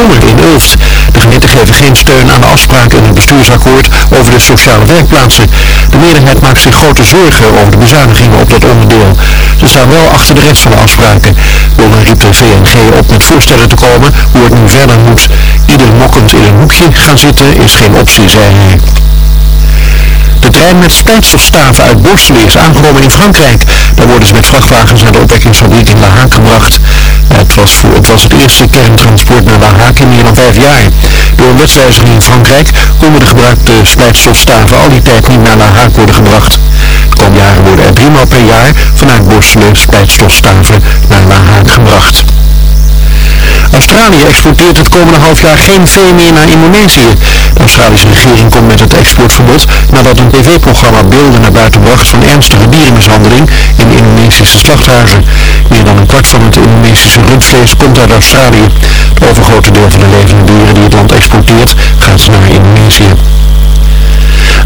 In. De gemeenten geven geen steun aan de afspraken in het bestuursakkoord over de sociale werkplaatsen. De meerderheid maakt zich grote zorgen over de bezuinigingen op dat onderdeel. Ze staan wel achter de rest van de afspraken. Donner riep de VNG op met voorstellen te komen hoe het nu verder moet. Ieder mokkend in een hoekje gaan zitten is geen optie, zei hij. De trein met spijtstofstaven uit Borselen is aangekomen in Frankrijk. Daar worden ze met vrachtwagens naar de opwekkingsfabriek in La Haak gebracht. Het was, voor, het was het eerste kerntransport naar La Haak in meer dan vijf jaar. Door een wetswijziging in Frankrijk konden de gebruikte splijtstofstaven al die tijd niet naar La Haak worden gebracht. De komende jaren worden er driemaal per jaar vanuit Borselen splijtstofstaven naar La Haak gebracht. Australië exporteert het komende half jaar geen vee meer naar Indonesië. De Australische regering komt met het exportverbod nadat een tv-programma beelden naar buiten bracht van ernstige dierenmishandeling in Indonesische slachthuizen. Meer dan een kwart van het Indonesische rundvlees komt uit Australië. Het overgrote deel van de levende dieren die het land exporteert gaat naar Indonesië.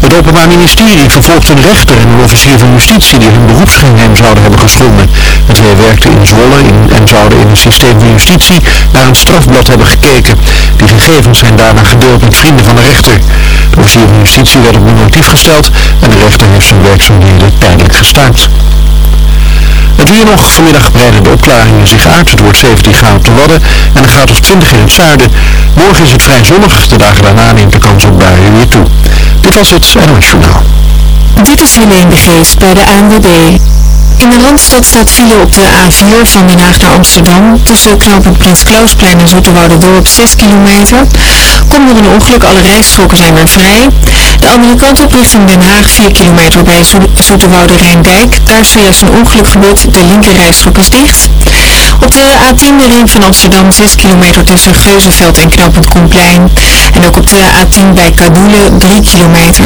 Het Openbaar Ministerie vervolgt een rechter en een officier van justitie die hun beroepsgeheim zouden hebben geschonden. De twee werkten in Zwolle en zouden in het systeem van justitie naar een strafblad hebben gekeken. Die gegevens zijn daarna gedeeld met vrienden van de rechter. De officier van justitie werd op non-actief gesteld en de rechter heeft zijn werkzaamheden tijdelijk gestaakt. Het weer nog, vanmiddag breiden de opklaringen zich uit. Het wordt 17 graden de Wadden en een graad of 20 in het zuiden. Morgen is het vrij zonnig, de dagen daarna neemt de kans op buien weer toe. Dit was het NOS Journaal. Dit is Helene de Geest bij de ANWB. In de Randstad staat file op de A4 van Den Haag naar Amsterdam. Tussen knooppunt Prins Klausplein en Dorp 6 kilometer. Komt er een ongeluk, alle rijstroken zijn weer vrij. De andere kant op richting Den Haag 4 kilometer bij Zoeterwoude Rijndijk. Daar is zojuist een ongeluk gebeurd, de linkerrijstrook is dicht. Op de A10 de ring van Amsterdam 6 kilometer tussen Geuzenveld en knooppunt Koenplein. En ook op de A10 bij Kadoelen 3 kilometer.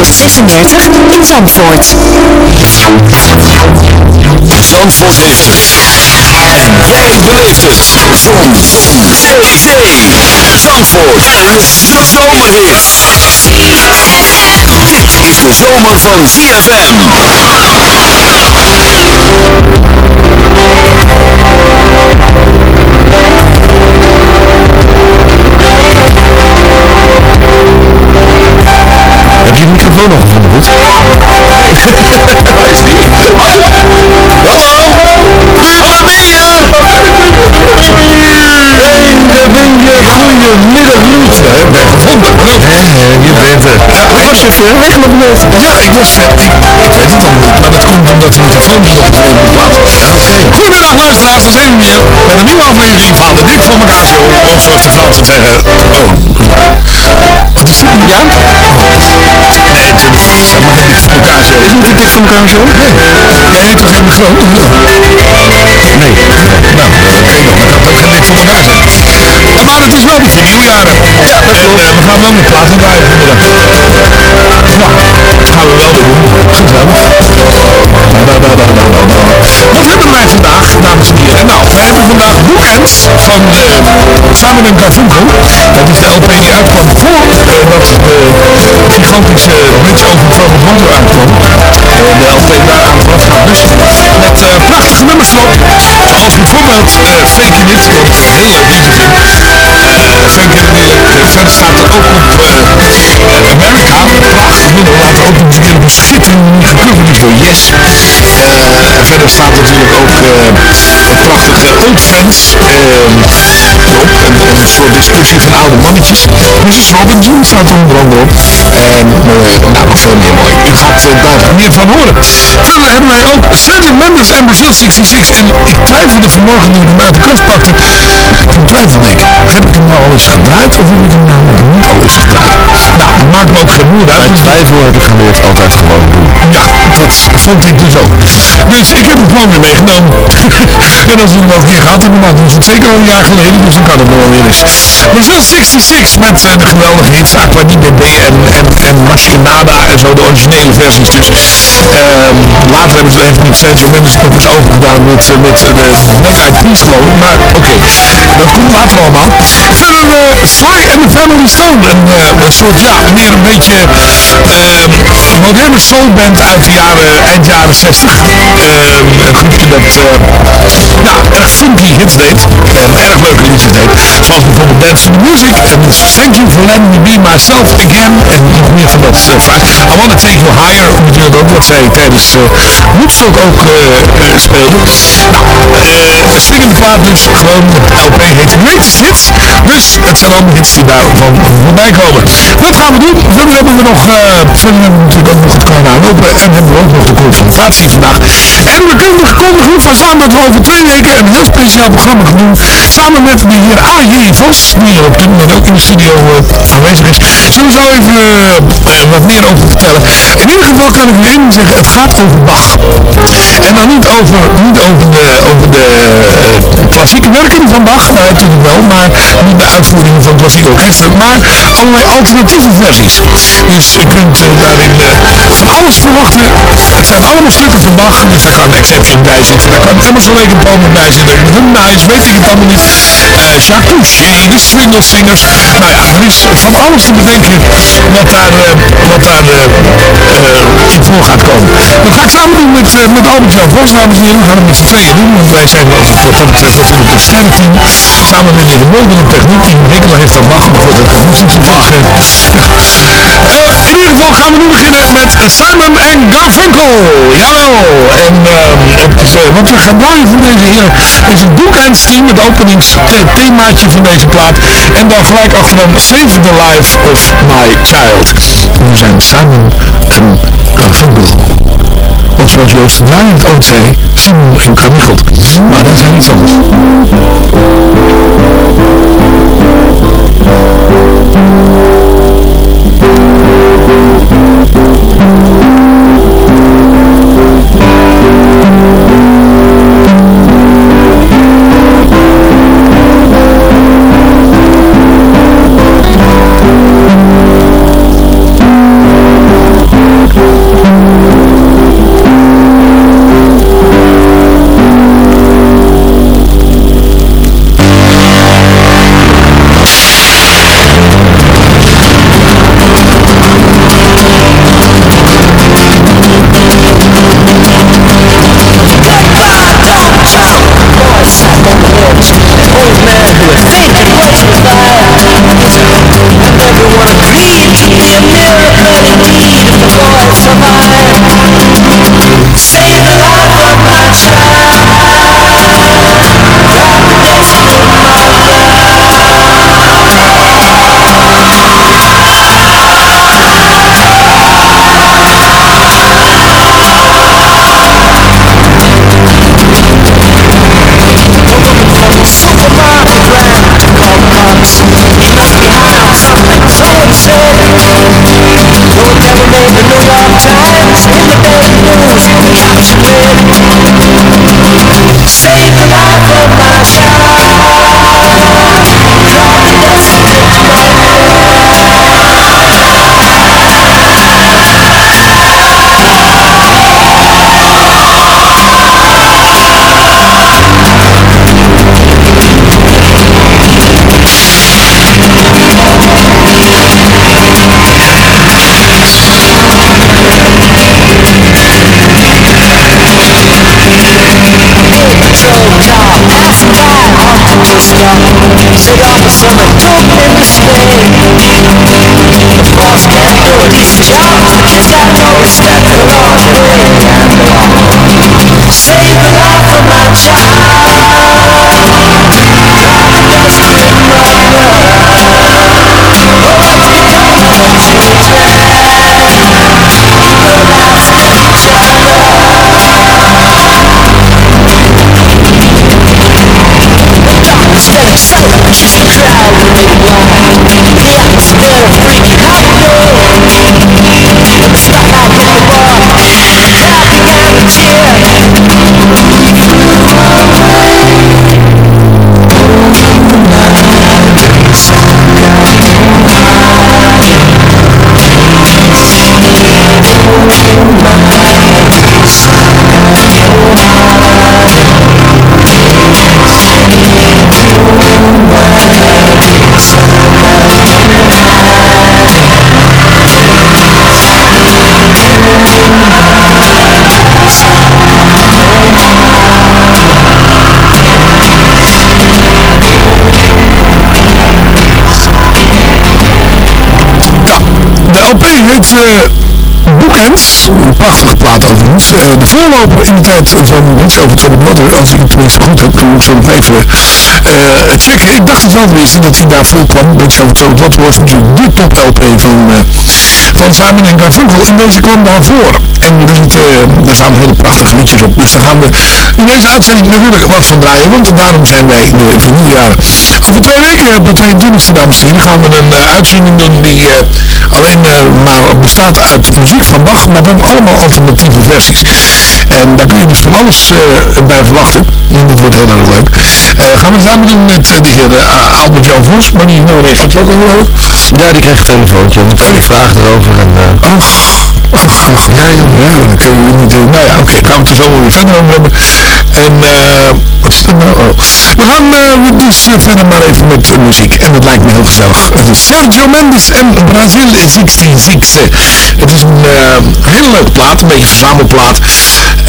36 in Zandvoort. Zandvoort heeft het. En jij beleeft het. Zon. Zee. Zee. Zandvoort. En zomerhit. Dit is de zomer van ZFM. Heb je de microfoon nog gevonden, Hoed? Waar is die? Hallo? Je ver weg nog net? Ja, ik was... ik, ik weet het al niet, maar dat komt omdat de microfoon niet op het moet laten. Goedemiddag luisteraars, daar zijn we weer met een nieuwe aflevering van de Dik voor elkaar show. Of zoals de Fransen zeggen, oh. Wat is het? Ja? Nee, het is geen Dik elkaar show. Is het de dik van elkaar? Nee. Jij heet toch helemaal groot? Nee. Nou, oké dan, dat geen Dik voor elkaar zijn. Maar het is wel met je nieuwjaren. Ja, dat klopt. En, we gaan wel met vanmiddag. Nou, dat gaan we wel doen. Gezellig. Wat hebben wij vandaag, dames en heren? Nou, we hebben vandaag Boekends van uh, Simon Garfunkel. Dat is de LP die uitkwam voor uh, dat de gigantische Bridge over Troubled Water uitkwam. Uh, de LP daaraan vooraf gaat. Dus met prachtige nummers. Zoals bijvoorbeeld Fake It, een vind. Fake It. Verder staat er ook op America. Prachtig nummer. Later ook een een schitterende manier gecoverd door Yes. en verder staat natuurlijk ook het prachtige Old Friends erop. En, en voor discussie van oude mannetjes. Mrs. Robinson staat er onder andere op. En nou, nog veel meer mooi. U gaat daar meer van horen. Verder hebben wij ook Stanley Members en Brazil 66. En ik twijfelde vanmorgen toen ik hem uit de kast pakte. Toen twijfelde ik, heb ik hem nou al eens gedraaid of hem nou nog niet al eens gedraaid? Nou, dat maakt me ook geen moer uit. Bij twijfel heb ik geleerd altijd gewoon doen. Ja, dat vond ik dus ook. Dus ik heb hem gewoon weer meegenomen. en als we hem ook weer gehad hebben, dan was het zeker al een jaar geleden, dus dan kan het nog wel weer eens. Brazil 66 met uh, de geweldige hits Aqua en, en, Machinada en zo, de originele versies dus. Um, later hebben ze even met Sergio Mendes nog eens overgedaan met, uh, met de Black Eyed Peas geloof ik, maar oké, dat komt later allemaal. Verder uh, Sly and the Family Stone, een, soort, ja, meer een beetje moderne soulband uit de jaren, eind jaren 60. Um, een groepje dat ja, erg funky hits deed en erg leuke liedjes deed. Zoals bijvoorbeeld Dance the Music en Thank You for Letting Me Be Myself Again en meer van dat uh, I Wanna Take You Higher natuurlijk ook wat zij tijdens uh, Woodstock ook uh, speelden. Nou, swingende dus, gewoon de LP heet Greatest Hits. Dus het zijn allemaal hits die daarvan voorbij komen. Dat gaan we doen. Verder hebben we nog, verder hebben we natuurlijk ook nog het kleine open en hebben we ook nog de confrontatie vandaag. En we kunnen kondigen van samen dat we over twee weken een heel speciaal programma gaan doen. Samen met de heer A.J. Vos, die er op dit moment ook in de studio aanwezig is. Zullen we zo even wat meer over vertellen. In ieder geval kan ik u één zeggen, het gaat over Bach. En dan niet over, niet over de, over de uh, klassieke werken van Bach, natuurlijk wel, maar niet de uitvoeringen van klassieke orkesten, maar allerlei alternatieve versies. Dus u kunt daarin van alles verwachten. Het zijn allemaal stukken van Bach, dus daar kan Exception bij zitten, daar kan Emerson Palmer bij zitten, Humnice, weet ik het allemaal niet. Jacques de Swingle Singers. Nou ja, er is van alles te bedenken wat daar, wat daar uh, in voor gaat komen. Dat ga ik samen doen met, met Albert Jan Vos, dames en heren. We gaan het met z'n tweeën doen, want wij zijn wat, wat betreft het sterrenteam. Samen met de Mulder op techniek. Hekela heeft dat kan niet zoveel schelen. in ieder geval gaan we nu beginnen met Simon en Garfunkel. Jawel. En het, wat we gaan van deze heren is een boekendsteam, het openingsthemaatje van deze plaat. En dan gelijk achteraan Save the Life of My Child. We zijn Simon en Garfunkel. Of zoals Joost het ooit zei, Simon en Garmichelt. Maar dat zijn iets anders. Save the heet Boekends. Een prachtige plaat overigens. Uh, de voorloper in de tijd van over Troubled Mother, als ik het tenminste goed heb, toen moest ik nog even uh, checken. Ik dacht het wel tenminste dat hij daar vol kwam. Mensen over Troubled Mother was natuurlijk de top LP van, uh, van Simon en Garfunkel. En deze kwam daarvoor. En er, zit, er staan hele prachtige liedjes op. Dus daar gaan we in deze uitzending natuurlijk wat van draaien. Want daarom zijn wij in de vernieuwjaren. Over twee weken, op de 22e dames en heren, gaan we een uitzending doen die alleen maar bestaat uit muziek van Bach, maar dan allemaal alternatieve versies. En daar kun je dus van alles uh, bij verwachten. En dat wordt heel erg leuk. Uh, gaan we samen doen met uh, de heer Albert Jan Vos, maar die nou reageert ook al leuk. Ja, die krijgt een telefoontje en ik vraag erover. En, ach, ja, ja, dan kun je niet... nou ja, oké, okay, gaan we het zo weer verder over hebben. En wat is dat nou? Oh. We gaan dus verder maar even met muziek. En dat lijkt me heel gezellig. Sergio Mendes en Brazil 66. Het is een hele leuke plaat, een beetje verzamelplaat.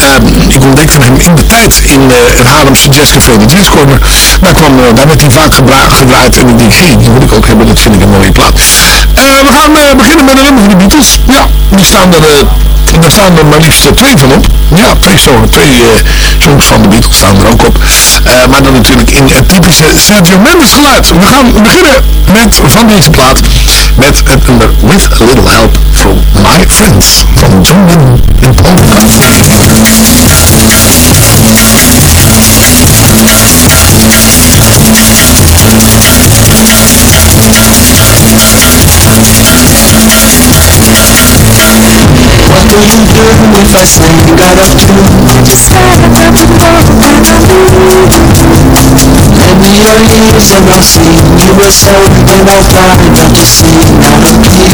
Um, ik ontdekte hem in de tijd in uh, het Haarlemse Jazzcafé, de Jazz Corner. Daar, kwam, uh, daar werd hij vaak gedraaid en ik denk, hé, die moet ik ook hebben, dat vind ik een mooie plaat. Uh, we gaan beginnen met een nummer van de Beatles. Ja, die staan er, daar staan er maar liefst twee van op. Ja, twee, songs, twee songs van de Beatles staan er ook op. maar dan natuurlijk in het typische Sergio Mendes geluid. We gaan beginnen met, van deze plaat met het nummer With a Little Help from My Friends van John Lennon do you do if I say you got a flu? Just start up and walk Lend me your ears and I'll sing you a song And I'll try not to sing out of key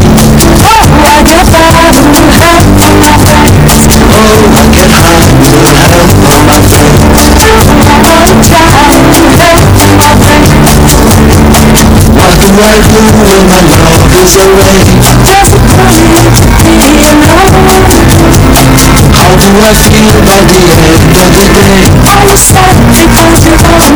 Oh, I get by with help from my friends Oh, I get high with help from my friends Oh, I wanna try with help from my friends What do I do when my love is away? Just call me I feel by the end of the day? Are you sad because own?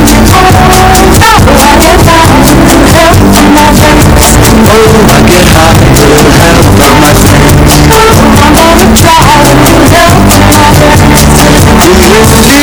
How do I by with help from my friends? Oh, I get high with help from my friends. Oh, I'm gonna try with help my friends. Do you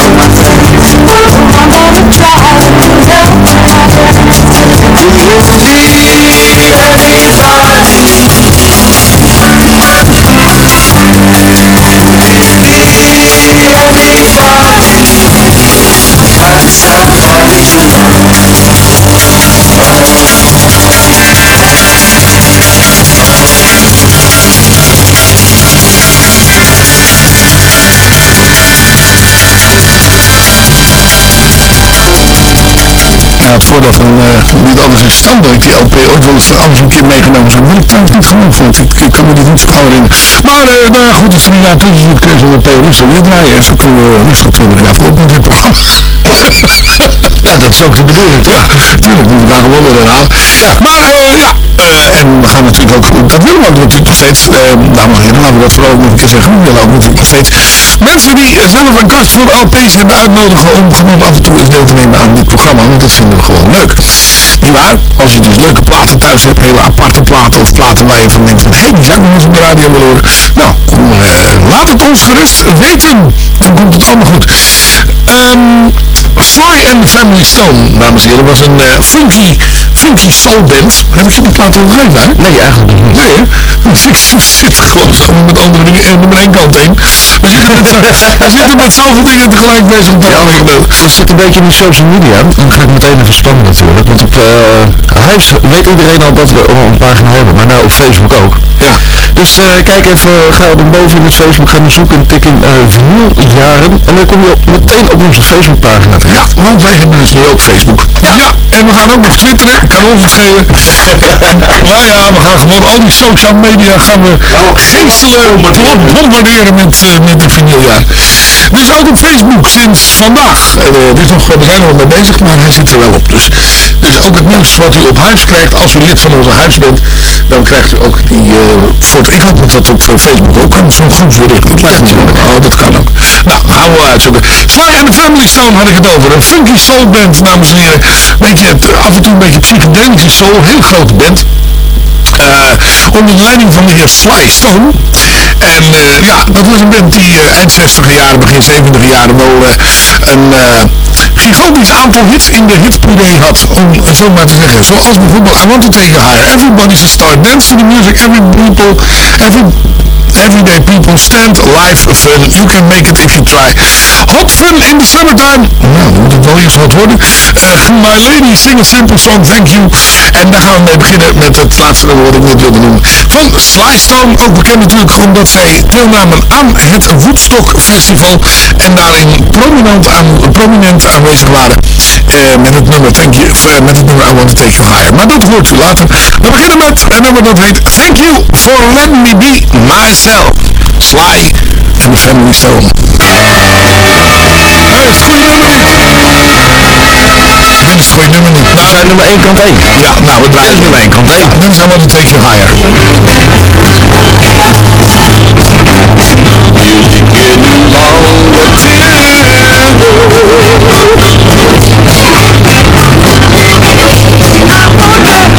Ja, het voordeel van uh, niet alles is stand dat ik die LP ooit wel eens alles een keer meegenomen zou. Maar ik niet genoeg vond. Ik, ik kan me dit niet zo gauw herinneren. Maar uh, nou ja, goed, als we jaar terug zitten, kunnen we de LP rustig weer draaien. Zo kunnen we rustig 20 jaar volop met dit programma. ja, dat is ook de bedoeling. Ja, natuurlijk moeten we daar gewoon weer. Maar uh, ja, en we gaan natuurlijk ook, dat willen we ook natuurlijk nog steeds, uh, dames en heren, laten we dat vooral nog een keer zeggen, we willen ook natuurlijk nog steeds mensen die zelf een kast voor LP's hebben uitnodigen om gewoon af en toe eens deel te nemen aan dit programma, want dat vinden we gewoon leuk. Niet waar? Als je dus leuke platen thuis hebt, hele aparte platen of platen waar je van denkt van, hé, die zou ik nog eens op de radio willen horen. Nou, laat het ons gerust weten. Dan komt het allemaal goed. Um, Sly and Family Stone, dames en heren, was een funky Funky Soul Band. Heb ik je die plaat al gegeven, hè? Nee, eigenlijk niet. Nee, hè? Zit, gewoon met andere dingen en nummer één kant heen. We zitten met, we zitten met zoveel dingen tegelijk bezig op de kant. Dat zit een beetje in die social media. Dan ga ik meteen even stammen natuurlijk. Want op uh, Huis weet iedereen al dat we een pagina hebben. Maar nou op Facebook ook. Ja. Dus uh, kijk even, ga dan boven in het Facebook gaan zoeken en tik in uh, vinyljaren. En dan kom je op, meteen op onze Facebookpagina terecht. Ja, want wij hebben nu ook Facebook. Ja. ja. en we gaan ook nog twitteren. Kan ons schelen. nou ja, we gaan gewoon al die social media gaan we geestelen bombarderen met, uh, met het vinyljaar. Dus ook op Facebook sinds vandaag. Uh, is nog, we zijn er nog mee bezig, maar hij zit er wel op. Dus, dus ook het nieuws wat u op huis krijgt, als u lid van onze huis bent, dan krijgt u ook die uh, voor ik hoop dat op Facebook ook zo'n groepsbericht. Oh, dat kan ook. Nou, gaan we wel uitzoeken. Sly and the Family Stone had ik het over. Een funky soul band, dames en heren. Beetje, af en toe een beetje psychedelische soul. Heel grote band. Uh, onder de leiding van de heer Sly Stone. En uh, ja, dat was een band die uh, eind 60 jaren, begin 70 jaren wel een gigantisch aantal hits in de hitpuree had, om zo maar te zeggen. Zoals bijvoorbeeld I Want to Take You Higher, Everybody's a Star, Dance to the Music, Every People, Every Everyday People, Stand, Live, Fun, You Can Make It If You Try. Hot Fun in the Summertime, nou, moet het wel eens wat worden. Uh, My Lady, Sing a Simple Song, Thank You. En daar gaan we mee beginnen met het laatste nummer wat ik net wilde noemen. Van Sly Stone, ook bekend natuurlijk omdat zij deelnamen aan het Woodstock Festival. En daarin prominent, aan, prominent aanwezig waren. Uh, met het nummer Thank You, uh, met het nummer I Want to Take You Higher. Maar dat hoort u later. We beginnen met een nummer dat heet Thank You for Letting Me Be Myself. Sly and the Family Stone. Nee, dat is het goede nummer niet. Dit is het goede nummer niet. We zijn nummer 1 kant 1. Ja, nou we draaien nummer 1 kant 1. Ja, dan zijn we de Take You Higher. Music getting longer Thank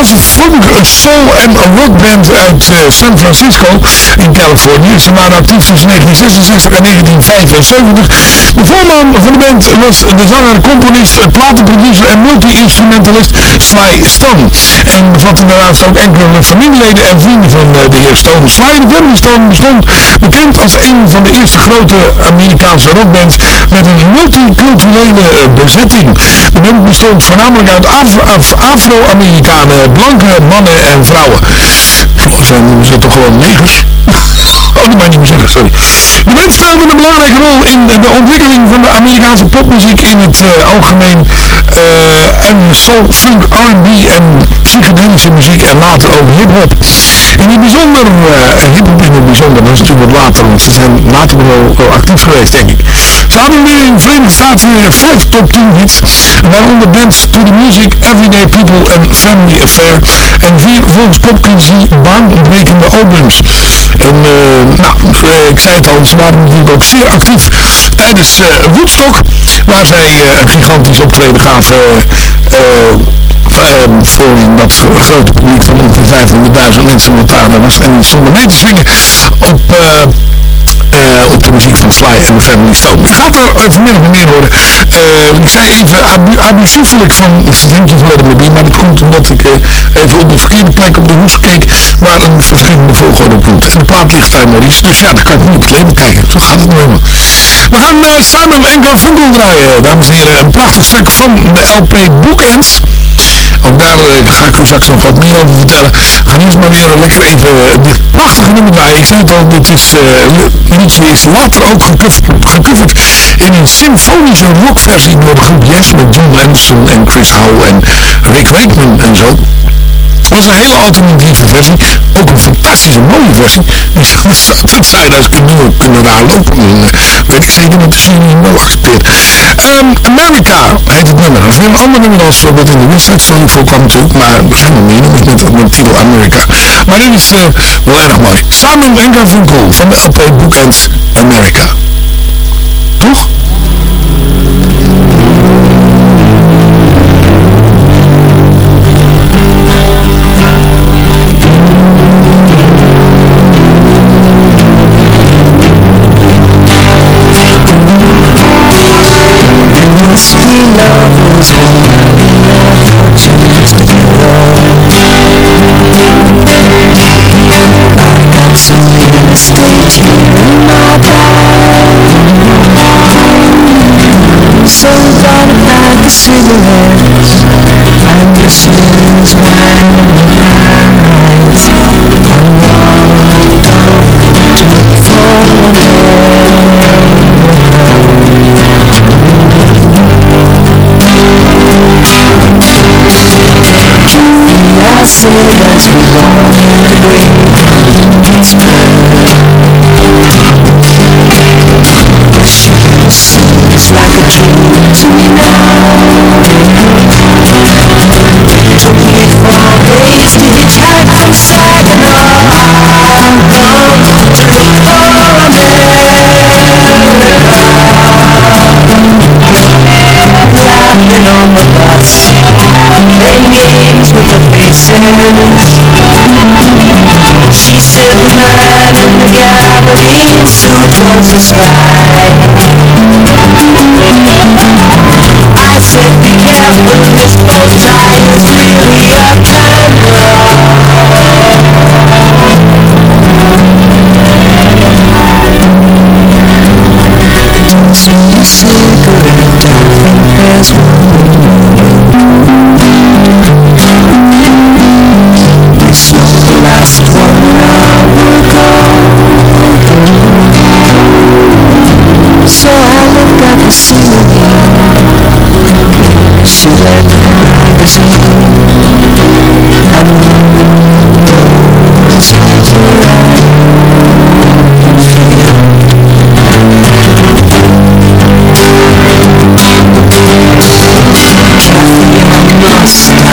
waren een Amerikaanse funk, soul en rockband uit eh, San Francisco in Californië. Ze waren actief tussen 1966 en 1975. De voorman van de band was de zanger, componist, platenproducer en multi-instrumentalist Sly Stone. En bevatte daarnaast ook enkele familieleden en vrienden van eh, de heer Stone. Sly Family Stone bestond bekend als een van de eerste grote Amerikaanse rockbands met een multiculturele eh, bezetting. De band bestond voornamelijk uit Afro- Af- Afro-Amerikanen, blanke mannen en vrouwen. Mij noemen ze toch gewoon negers? Oh, dat mag niet meer zeggen, sorry. De band speelde een belangrijke rol in de, ontwikkeling van de Amerikaanse popmuziek in het eh, algemeen. eh, en soul, funk, R&B en psychedelische muziek en later ook hip-hop. In het bijzonder, eh hip-hop in het bijzonder, dat is natuurlijk wat later, want ze zijn later wel actief geweest, denk ik. In de Verenigde Staten weer vijf top 10 hits, waaronder bands To The Music, Everyday People en Family Affair. En vier volgens popcritici baanbrekende albums. En eh, nou, eh, ik zei het al, ze waren natuurlijk ook zeer actief tijdens eh, Woodstock, waar zij een gigantisch optreden gaven voor dat grote publiek van ongeveer 500.000 mensen wat daar was. En stonden mee te zingen op... eh, eh, op de muziek van Sly en de Family Stone. Gaat er vanmiddag meer. Eh, ik zei even abu abusiefelijk van Thank You for Letting Me maar dat komt omdat ik eh, even op de verkeerde plek op de hoes keek waar een verschillende volgorde op komt. En de plaat ligt daar Maurice, dus ja, dan kan ik niet op het leven kijken. Zo gaat het nou helemaal. We gaan Simon en Garfunkel draaien, dames en heren. Een prachtig stuk van de LP Bookends. Ook daar uh, ga ik u straks nog wat meer over vertellen. Gaan eerst maar weer lekker even uh, dit prachtige nummer draaien. Ik zei het al, dit is, uh, liedje is later ook gecoverd in een symfonische rockversie door de groep Yes met John Anderson en Chris Howe en Rick Wakeman en zo. Was een hele alternatieve versie. Ook een fantastische mooie versie. Dat zou je als kunnen, kunnen raar lopen. En, weet ik zeker dat de serie wel accepteert. Um, America heet het nummer. Dat is een ander nummer als wat in de West Story voorkwam natuurlijk. Maar er zijn nog meer met, met titel America. Maar dit is uh, wel erg mooi. Simon en Garfunkel van de LP Bookends America. Toch? Cigarettes. And the sins when I say that's belong in the grave It's Seems like a dream to me now Took me four days to hitchhike from Saginaw the sky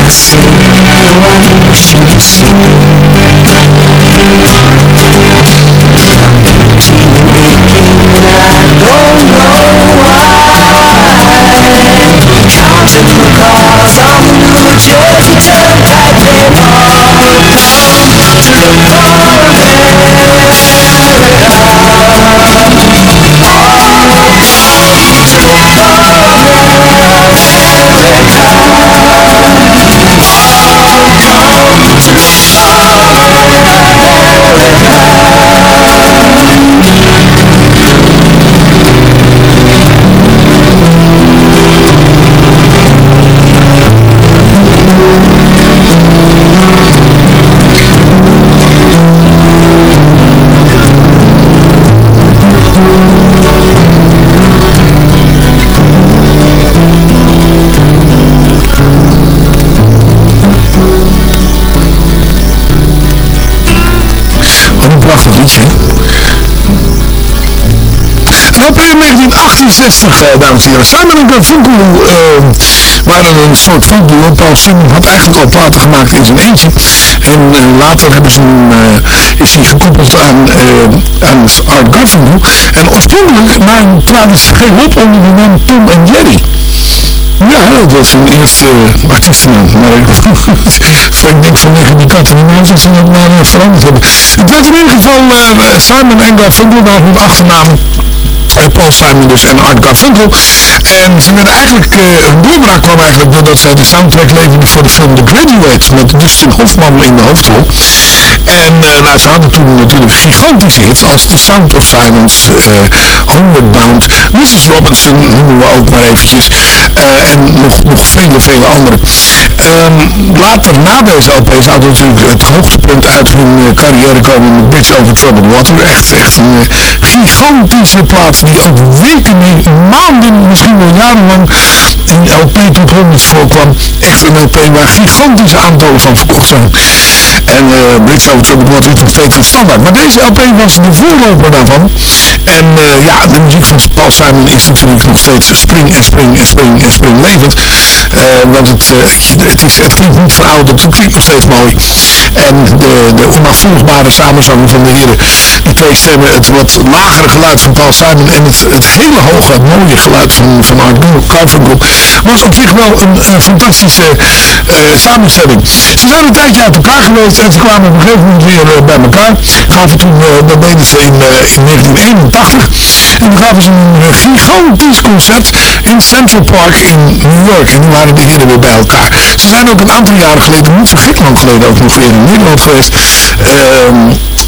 say I wish you'd see 1968, eh, dames en heren. Simon en Garfunkel eh, waren een soort frontduo. Paul Simon had eigenlijk al platen gemaakt in zijn eentje. En eh, later hebben ze hem, eh, is hij gekoppeld aan, aan Art Garfunkel. En oorspronkelijk maar traden ze geen op onder de naam Tom en Jerry. Ja, dat was hun eerste uh, artiestennaam. Maar ik, denk vanwege die katten dat ze dat maar uh, veranderd hebben. Het werd in ieder geval uh, Simon en Garfunkel, daar hun achternaam. Paul Simon dus en Art Garfunkel. En ze werden eigenlijk, hun doorbraak kwam eigenlijk doordat zij de soundtrack leverden voor de film The Graduate. Met Dustin Hoffman in de hoofdrol. En nou, ze hadden toen natuurlijk gigantische hits als The Sound of Silence, Homeward Bound, Mrs. Robinson noemen we ook maar eventjes. en nog, nog vele, vele andere. Um, later, na deze LP, zou natuurlijk het hoogtepunt uit hun carrière komen met Bridge Over Troubled Water. Echt, echt een gigantische plaat die ook weken, maanden, misschien wel jarenlang in LP top 100 voorkwam. Echt een LP waar gigantische aantallen van verkocht zijn. En uh, Bridge Over Troubled Water is nog steeds een standaard. Maar deze LP was de voorloper daarvan. En ja, de muziek van Paul Simon is natuurlijk nog steeds spring en spring en spring en spring levend. want het, het, is, het klinkt niet verouderd, het klinkt nog steeds mooi. En de, de onafvolgbare samenzang van de heren, die twee stemmen, het wat lagere geluid van Paul Simon en het, het hele hoge, mooie geluid van, van Art Garfunkel, was op zich wel een, een fantastische samenstelling. Ze zijn een tijdje uit elkaar en ze kwamen op een gegeven moment weer uh, bij elkaar. Gaven toen, uh, dat deden ze in, in 1981. En toen gaven ze een gigantisch concert in Central Park in New York. En toen waren de heren weer bij elkaar. Ze zijn ook een aantal jaren geleden, niet zo gek lang geleden, ook nog weer in Nederland geweest. Uh,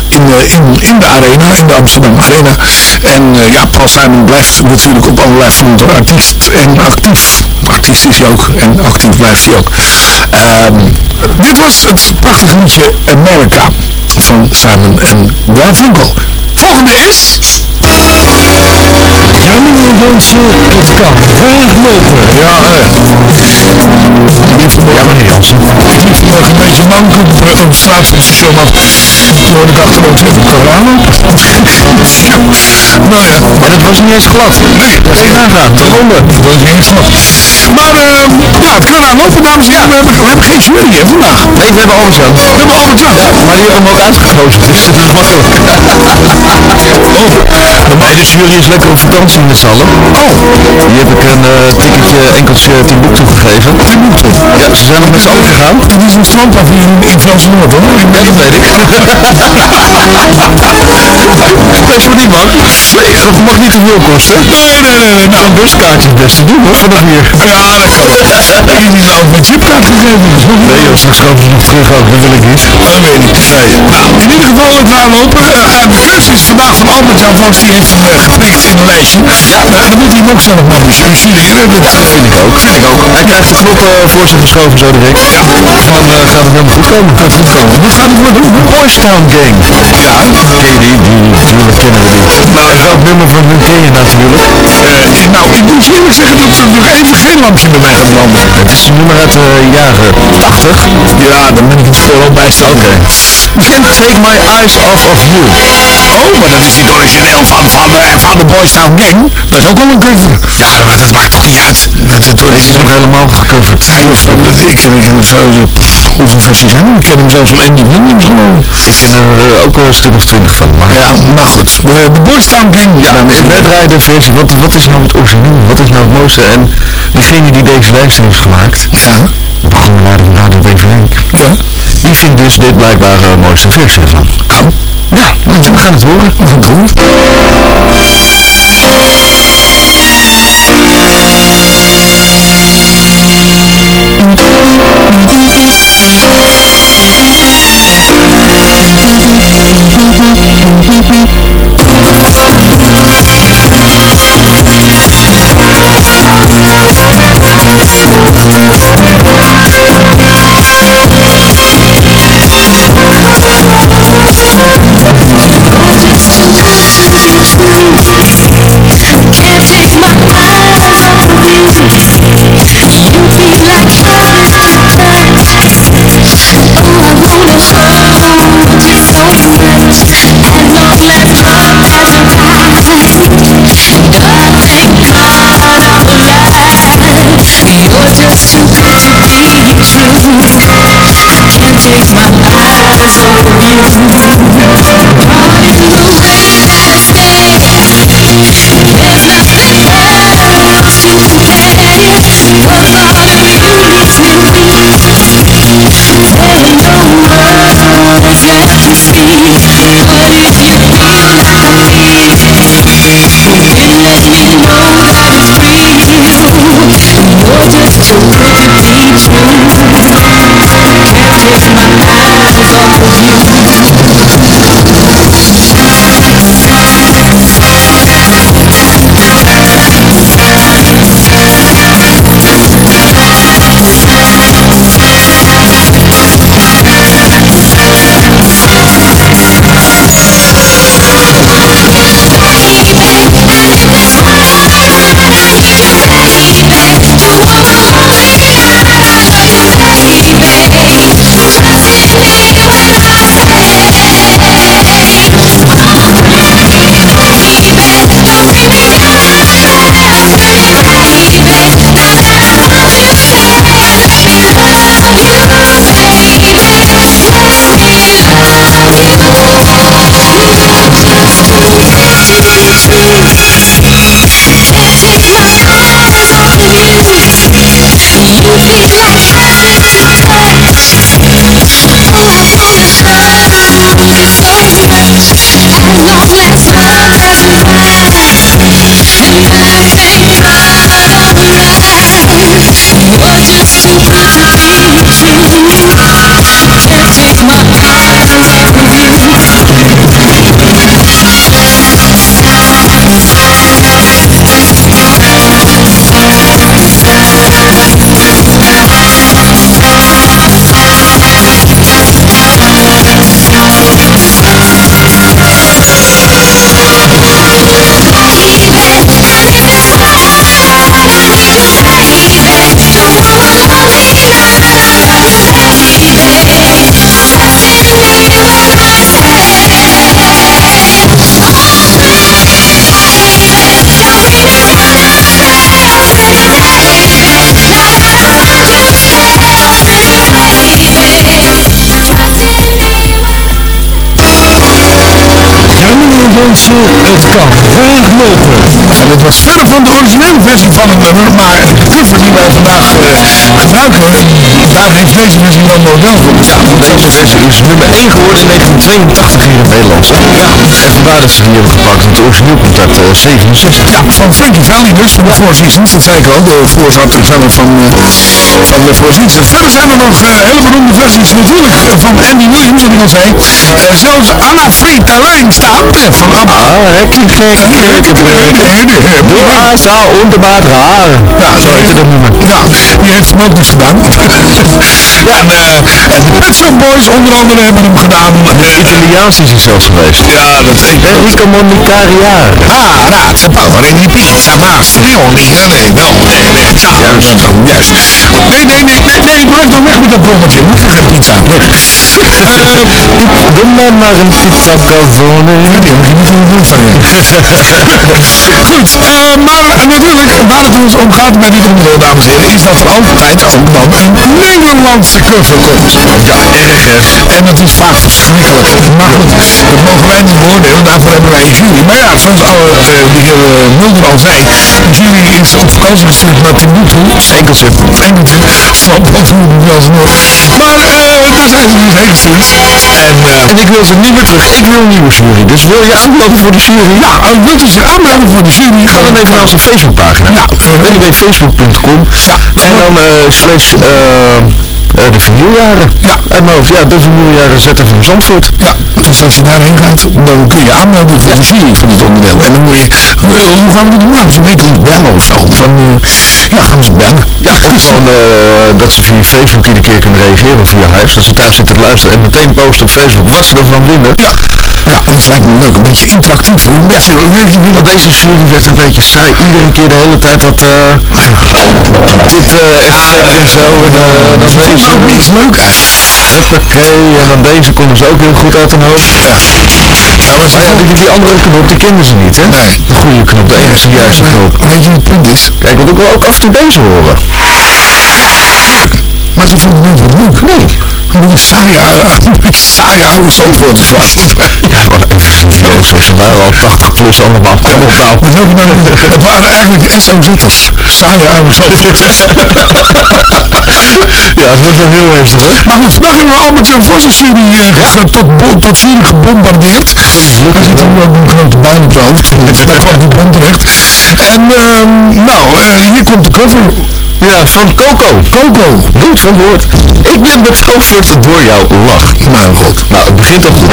in, in, in de arena, in de Amsterdam Arena. En ja, Paul Simon blijft natuurlijk op allerlei fronten artiest en actief. Artiest is hij ook en actief blijft hij ook. Um, dit was het prachtige liedje America van Simon en Garfunkel. Volgende is... Janine Jansen, het kan graag lopen. Ja, eh. Ja, meneer Jansen. Ik liep vandaag een beetje mank op, op het straatstation af. Toen hoorde ik achterover even corona. nou ja. En het was niet eens glad. Nee. Dat ging aangaan. De ronde. Dat was niet eens glad. Maar uh, ja, het kan aanlopen, dames en heren. We hebben, we hebben geen jury hè, vandaag. Nee, we hebben Albert-Jan. We hebben Albert-Jan. Ja, maar die hebben hem ook uitgekozen. Dus dat is makkelijk. Oh. Nee, de jury is lekker op vakantie met z'n allen. Oh. Die heb ik een uh, ticketje enkeltje Timbuktu gegeven. Timbuktu? Ja, ze zijn nog met z'n allen gegaan. Het is een strandpavillon in Velsen-Noord hoor. Ja, dat weet ik. Spreek voor die man. Nee, dat mag niet te veel kosten. Nee, nee, nee. nee. Nou, een buskaartje is best te doen hoor, vanaf hier. Ja, dat kan. Ik heb niet ook mijn chipkaart gegeven. Nee joh, straks komen ze nog terug ook, dat wil ik niet. Dat weet ik. Nee. Nou, in ieder geval het aanlopen. Uh, de keuze is vandaag van Albert-Jan Vos, die heeft hem uh, geprikt in een lijstje. Ja. Uh, dan moet hij hem ook zelf maar bestuderen. Ja, dat vind ik ook. Vind ik ook. Hij krijgt de knoppen voor zich geschoven zo direct. Ja. Dan gaat het helemaal goed komen. Gaat goed komen. Wat gaat het worden? De Boys Town Gang. Ja. Die? Die, natuurlijk kennen we die. Nou, nummer van hun ken je natuurlijk? nou, ik moet eerlijk zeggen dat er nog even geen lampje bij mij gaat branden. Het is een nummer uit de jaren 80. Ja, dan ben ik het al bij staan. Oké. bekend? Take My Eyes Off of You. Oh, maar dat is niet origineel van, van, van de Boys Town Gang. Dat is ook wel een cover. Ja, maar dat maakt toch niet uit. Dat, dat, dat is nog helemaal gecoverd. Is van, ik ken hem zo, hoeveel versies er? Ik ken hem zelfs van Andy Williams geloof ik. Ken er eh, ook wel een stuk of twintig van. Maar Ja, maar goed. Eh, De Boys Town Gang, ja, dames en de heren. Red Rider versie, wat, wat is nou het origineel? Wat is nou het mooiste? En degene die deze lijst heeft gemaakt, Ja, we begonnen naar de Beverink, ja. Die vindt dus dit blijkbaar de mooiste versie ervan. Oh, Ja, nou, we gaan het horen. gaan het Can't take my eyes off of you. Johnson, het kan graag lopen. En het was verder van de originele versie van een nummer, maar die wij vandaag eh, gebruiken, daar heeft deze versie wel model voor bestaan. Deze versie is nummer 1 geworden in 1982 hier in Nederland. Ja, en vandaar dat ze die hebben gepakt, want de origineel eh, 67. Ja, van Frankie Valli dus, van de Seasons, dat zei ik al, de voorzanger zanger van, eh, van de Seasons. Verder zijn er nog eh, hele beroemde versies natuurlijk eh, van Andy Williams, wat ik al zei. Eh, zelfs Anna Friedalijn staat eh, van ABBA. Ah, hekje gek, Du Asa wunderbar raar. Ja, Zo heette dat nummer. Ja, die heeft hem ook dus gedaan. ja, en, eh, en de Pet Shop Boys onder andere hebben hem gedaan. Eh, Italiaans is hij zelfs geweest. ja, dat weet ik. Enrico Monicariare. Ah, raad, power in die pizza master. Nee, nee, ja, juist. Nee, nee, nee, nee, nee, blijf nou weg met dat brommetje. Moet er geen pizza, weg. Doe maar maar een pizza calzone. Die heb ik niet van je. Goed, eh, maar natuurlijk, waar het ons om gaat bij dit onderdeel, dames en heren, is dat er altijd ook dan een Nederlandse cover komt. Ja, erg hè. En dat is vaak verschrikkelijk. Maar dat mogen wij niet beoordelen, daarvoor hebben wij een jury. Maar ja, zoals al, eh, de heer eh, Mulder al zei, de jury is op vakantie gestuurd naar Timbuktu. Enkeltje. Enkeltje. Van boven wel. Maar eh, daar zijn ze dus heen gestuurd. En, eh, En ik wil ze niet meer terug. Ik wil een nieuwe jury. Dus wil je aanmelden voor de jury? ja, uh, wilt u zich aanmelden voor de jury? Ga dan even naar onze Facebookpagina. Ja. www.facebook.com En dan eh, slash eh, eh, de vernieuwjaren. Ja. En hoofd, ja, de vernieuwjaren zetten van Zandvoort. Ja, dus als je daarheen gaat, dan kun je aanmelden voor de jury van dit onderdeel. En dan moet je, eh, hoe gaan we dat doen? Bellen of zo. Van, eh, ja, gaan ze bellen. Ja, of gewoon eh, dat ze via Facebook iedere keer kunnen reageren via huis. Dat ze thuis zitten te luisteren en meteen posten op Facebook wat ze ervan vinden. Ja. Ja, dat lijkt me leuk. Een beetje interactief. Een beetje, een beetje Want deze jury werd een beetje saai. Iedere keer de hele tijd wat, eh dit echt zeggen en zo. En dan dat is ook niets leuk uit. huppakee, en dan deze konden ze ook heel goed uit hun hoofd. Ja. Nou, Maar ja, die, die andere knop, die kenden ze niet, hè? Nee. De goede knop, de enige juiste knop. Weet je wat het punt is? Kijk, want ik wil ook af en toe deze horen. Maar toen vond ik niet wat leuk. Nee. Een saaie, een saaie oude Zandvoort of wat. Ja, maar hoor. ze waren al 80 plus allemaal. Kom op nou. Ook nou, het waren eigenlijk SOZ'ers. Saaie oude Zandvoorters. Ja, het wordt wel heel heftig, hè? Maar goed, vandaag hebben we Albert-Jan Vos als jury uh, ge- tot, bo- tot vuur gebombardeerd. Hij zit hier ook een grote buin op zijn hoofd. Daar kwam die bom terecht. En ehm, nou, eh, hier komt de cover. Ja, van Coco. Coco. Goed verwoord. Ik ben betoverd door jouw lach. Nou goed. Nou, het begint al goed.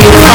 you.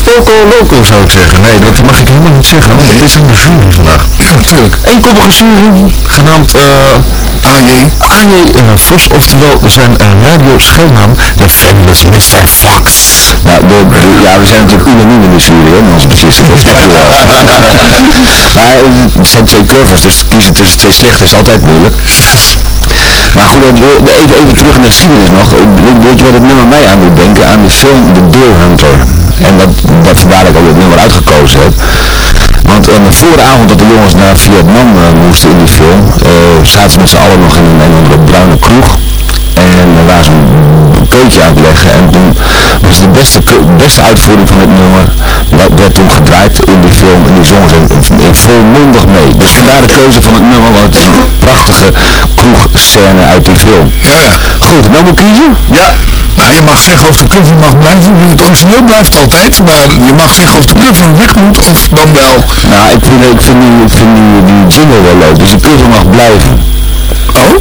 Poco Loco zou ik zeggen. Nee, dat mag ik helemaal niet zeggen, want het is een jury vandaag. Ja, natuurlijk. Eenkoppige jury, genaamd eh AJ. AJ eh, Vos, oftewel zijn uh, radio schuilnaam de Fabulous Mr. Fox. Nou, de, de- ja, we zijn natuurlijk unaniem in de jury, hè, onze beslissing. Dat maar eh, het zijn twee covers, dus kiezen tussen twee slechte is altijd moeilijk. Maar goed, eh, even, even terug in de geschiedenis nog. Eh, Weet je wat het nummer mij aan doet denken? Aan de film The Deer Hunter. En dat, dat vandaar dat ik ook het nummer uitgekozen heb. Want eh, voor de avond dat de jongens naar Vietnam moesten in die film, eh, zaten ze met z'n allen nog in een, een of andere bruine kroeg. En waren ze een keutje aan het leggen. En toen was de beste, beste uitvoering van het nummer, dat werd toen gedraaid in die film. En die zongen ze volmondig mee. Dus vandaar de keuze van het nummer, want het is een prachtige kroegscène uit die film. Ja, ja. Goed, nou moet kiezen? Ja. Nou, je mag zeggen of de cover mag blijven. Het origineel blijft altijd. Maar je mag zeggen of de cover weg moet of dan wel. Nou, ik vind, ik vind, die, ik vind die, die jingle wel leuk, dus die cover mag blijven. Oh?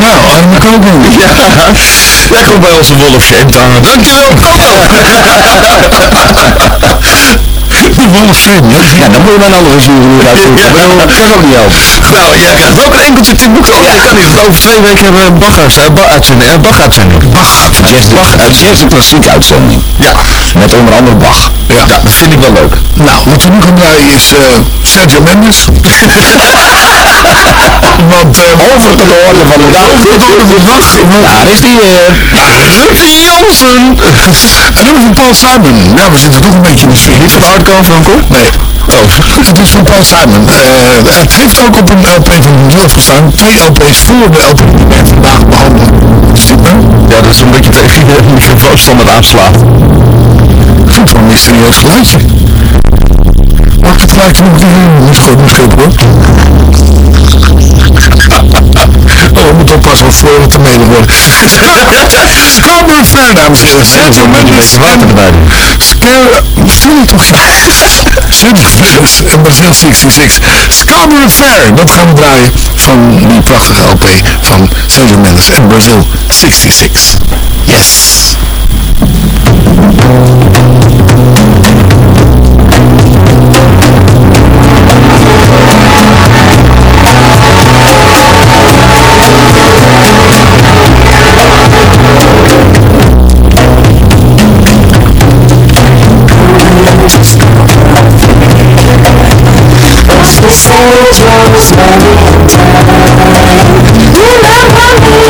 Nou, arme Coco. Jij komt bij onze of Shame aan. Dankjewel, Coco. De Wall of Fame, ja. Ja, dan moet je maar een andere jury weer uitzoeken. Bedoel, Dat kan ook niet helpen. Nou, ook een enkeltje tien boeken. Oh, dat kan niet. want Over twee weken hebben we een Bach-uitzending. Uh, Bach-uitzending. Uh, Bach-uitzending. Bach. Jazz, Bach, jazz klassiek uitzending. Ja. Met onder andere Bach. Ja. Ja, dat vind ik wel leuk. Nou, wat we nu gaan draaien is eh, Sergio Mendes. Want eh Over de orde van de dag. over tot de orde van de dag. want- Daar is die weer. Ruppie Jansen. En dan van Paul Simon. Ja, we zitten toch een beetje in de sfeer. Niet van Hardcore, Franco? Nee. Oh, het is van Paul Simon. Eh, het heeft ook op een LP van hemzelf gestaan. Twee LP's voor de LP die wij vandaag behandelen. Ja, dat is een beetje tegen de microfoon standaard aanslaat. Het wel een mysterieus geluidje. Mag ik het geluidje nog een? Niet moet ik hoor. Oh, we moeten oppassen wat voor te mede worden. Scarborough Fair, dames en heren. Sergio Mendes en Scare... Sorry toch? Sergio Mendes en Brazil 66. Scarborough Fair, dat gaan we draaien van die prachtige LP van Sergio Mendes en Brazil 66. Yes! Soldiers running time Remember me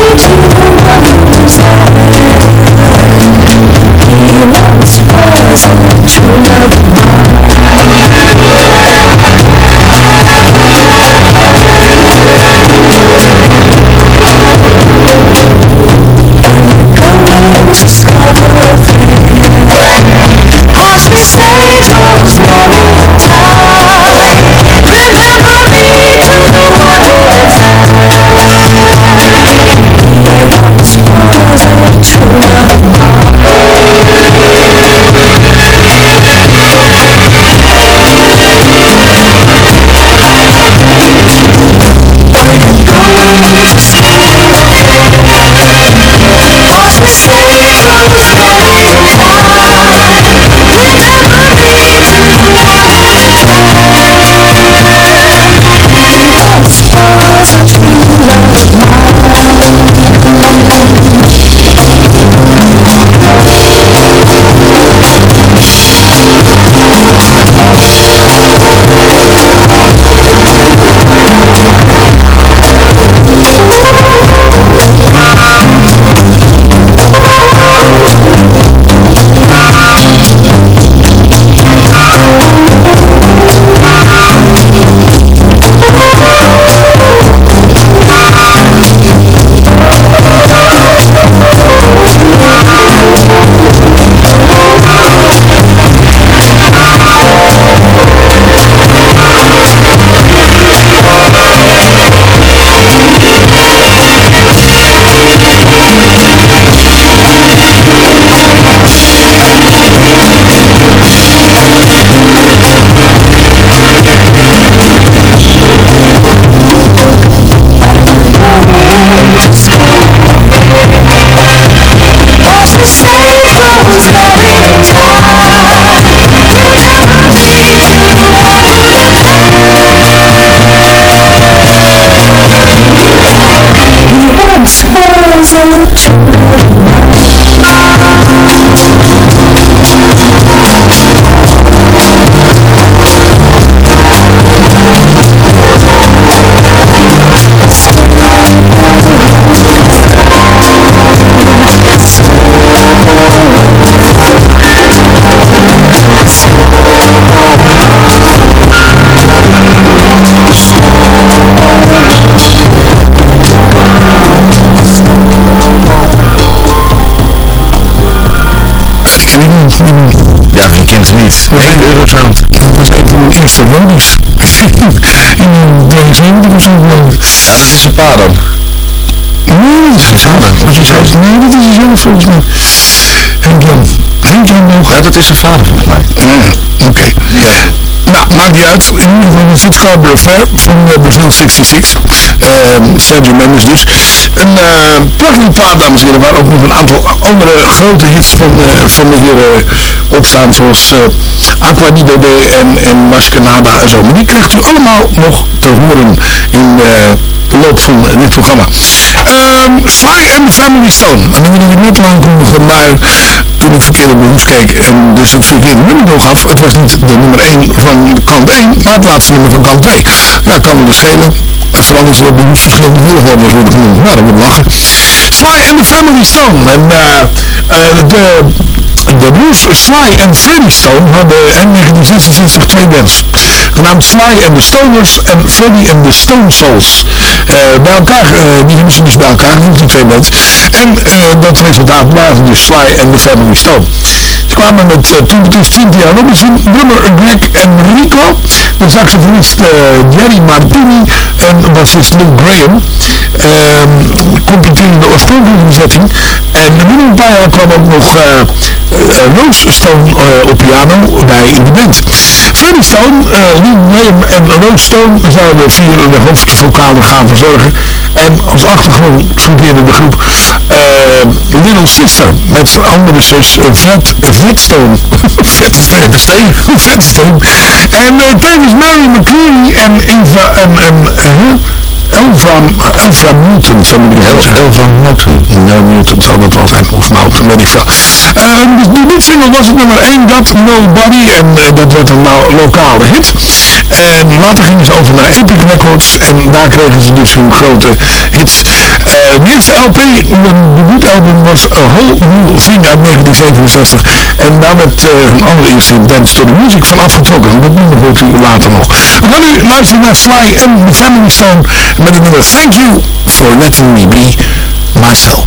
een van de eerste roders. In 73 of zo ik. Ja, dat is een paar dan. Nee, dat is een vader. Dat is zelfs, nee, dat is zelf volgens mij. Henk Jan. Henk Jan nog. Ja, dat is een vader volgens mij. Ja, oké. Nou, maakt niet uit. In ieder geval een Fit Carber Affair van uh, Brazil 66. Ehm, Sergio Mendes dus. Een prachtige plaat, dames en heren, waar ook nog een aantal andere grote hits van, uh, van de heren op staan. Zoals Aqua di en, en Mascanada en zo. Maar die krijgt u allemaal nog te horen in loop van dit programma. Sly and the Family Stone. En dan wil ik net lang kondigen, maar toen ik verkeerd op keek en dus het verkeerde nummer doorgaf. Het was niet de nummer 1 van kant 1, maar het laatste nummer van kant 2. Ja, kan me dus schelen. Als er op de hoes verschillende volgordes worden genoemd. Nou, dat wordt lachen. Sly and the Family Stone. En uh, de de broers Sly en Freddy Stone hadden in 1966 twee bands. Genaamd Sly and the Stoners en Freddy and the Stone Souls. Uh, bij elkaar, die hebben ze dus bij elkaar gevoegd, die twee bands. En uh, dat resultaat waren dus Sly and the Family Stone. Ze kwamen met, toen is 20 jaar Robinson, drummer Greg en Rico, de saxofonist Jerry Martini en bassist Luke Graham. Um, completeerden de oorspronkelijke bezetting. En binnen een paar kwam ook nog Rose Stone op piano bij in de band. Freddy Stone, Luke Graham en Rose Stone zouden vier de hoofdvokalen gaan verzorgen. En als achtergrond fungeerde de groep Little Sister met andere zus Fred Vetstone. Vetstone. Vetstone. En uh, tevens Mary McCreary en Eva en, en uh, Elva, Elva Newton, zo moet ik zeggen. Elva Newton. No, Newton zal dat wel zijn, of Mountain, weet ik veel. Uh, dit single was het nummer 1, dat Nobody, en uh, dat werd een nou lokale hit. En later gingen ze over naar Epic Records, en daar kregen ze dus hun grote hits. Uh, de eerste LP, hun debuutalbum, was A Whole New Thing uit 1967. En daar werd hun allereerste Dance to the Music van afgetrokken. Dat nummer hoort u later nog. We gaan nu luisteren naar Sly and the Family Stone met het nummer Thank You for Letting Me Be Myself.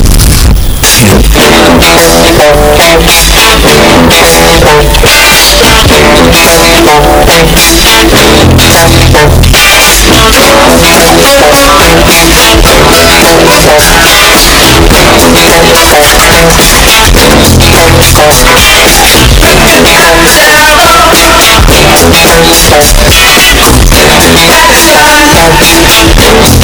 Zeg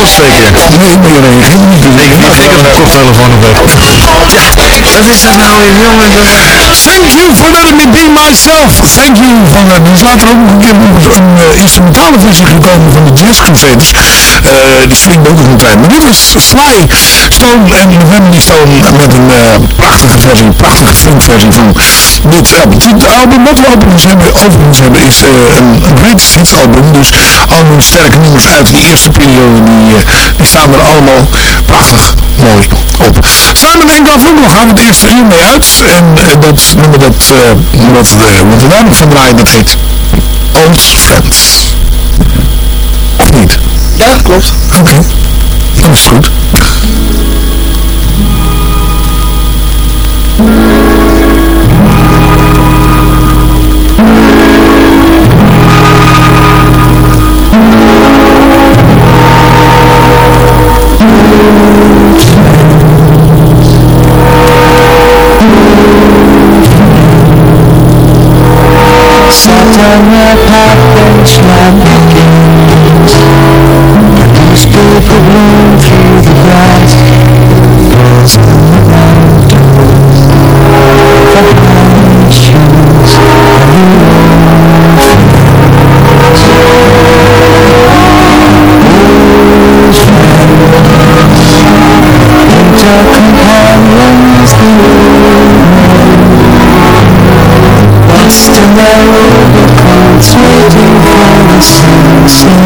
ben er één. Geen niet doen. Ik niet, ik heb een koptelefoon op weg. Wat is dat nou weer, jongen? Thank you for letting me be myself. Thank you van, er is later ook nog een keer een, een eh, instrumentale versie gekomen van de Jazz Crusaders. Eh, die nog een tijd. Maar dit was Sly Stone en Family Stone met een eh, prachtige versie, prachtige funkversie van dit album. Dit album, wat we overigens hebben, hebben is eh, een, greatest hits album. Dus allemaal sterke nummers uit die eerste periode, die, die staan er allemaal prachtig mooi op. Simon en Garfunkel gaan we het eerste uur mee uit. En dat nummer dat, wat, we, wat we daar nog van draaien, dat heet Old Friends. Of niet? Ja, klopt. Oké, dat is goed. Sat on your A newspaper blown through the grass Balls on the mountains For high shoes and Winter companions the Lost in their overcoats waiting for the sunset The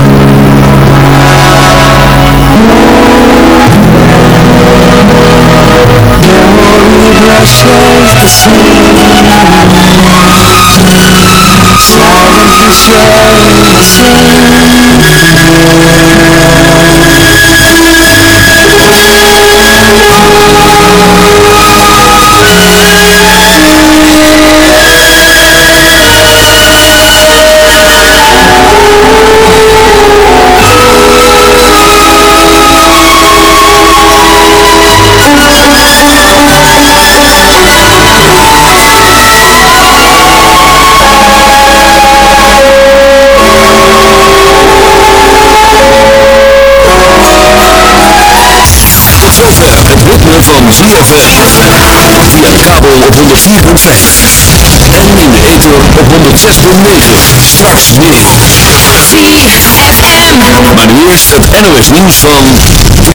deserves the same All of the same ZFM. Via de kabel op 104.5. En in de ether op 106.9. Straks meer. ZFM. Maar nu eerst het NOS nieuws van...